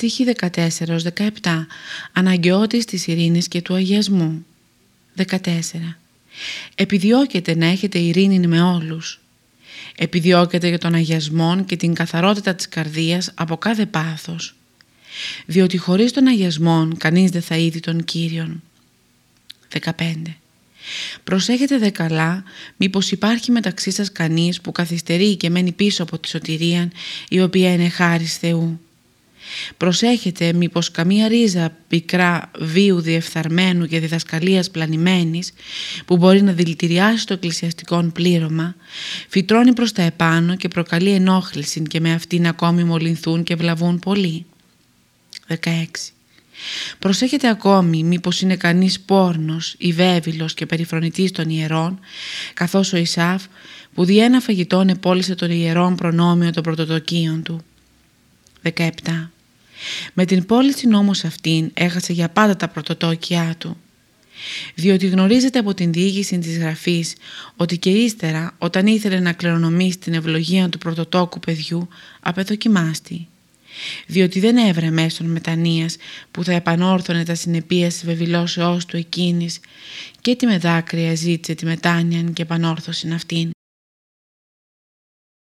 Στοίχη 14-17 Αναγκαιότης της ειρήνης και του αγιασμού 14 Επιδιώκετε να έχετε ειρήνη με όλους. Επιδιώκετε για τον αγιασμό και την καθαρότητα της καρδίας από κάθε πάθος. Διότι χωρίς τον αγιασμό κανείς δεν θα είδει τον Κύριον. 15 Προσέχετε δε καλά μήπως υπάρχει μεταξύ σας κανείς που καθυστερεί και μένει πίσω από τη σωτηρία η οποία είναι χάρις Θεού. Προσέχετε μήπως καμία ρίζα πικρά βίου διεφθαρμένου και διδασκαλίας πλανημένης που μπορεί να δηλητηριάσει το εκκλησιαστικό πλήρωμα φυτρώνει προς τα επάνω και προκαλεί ενόχληση και με αυτήν ακόμη μολυνθούν και βλαβούν πολύ. 16. Προσέχετε ακόμη μήπως είναι κανείς πόρνος ή βέβυλος και περιφρονητής των ιερών καθώς ο Ισάφ που δι' ένα φαγητόν επόλυσε των ιερών προνόμιο των πρωτοτοκίων του. 17. Με την πώληση όμως αυτήν έχασε για πάντα τα πρωτοτόκια του. Διότι γνωρίζετε από την διήγηση της γραφής ότι και ύστερα όταν ήθελε να κληρονομήσει την ευλογία του πρωτοτόκου παιδιού απεδοκιμάστη. Διότι δεν έβρε μέσον μετανοίας που θα επανόρθωνε τα συνεπία της βεβηλώσεώς του εκείνης και τη με δάκρυα ζήτησε τη μετάνοια και επανόρθωση αυτήν.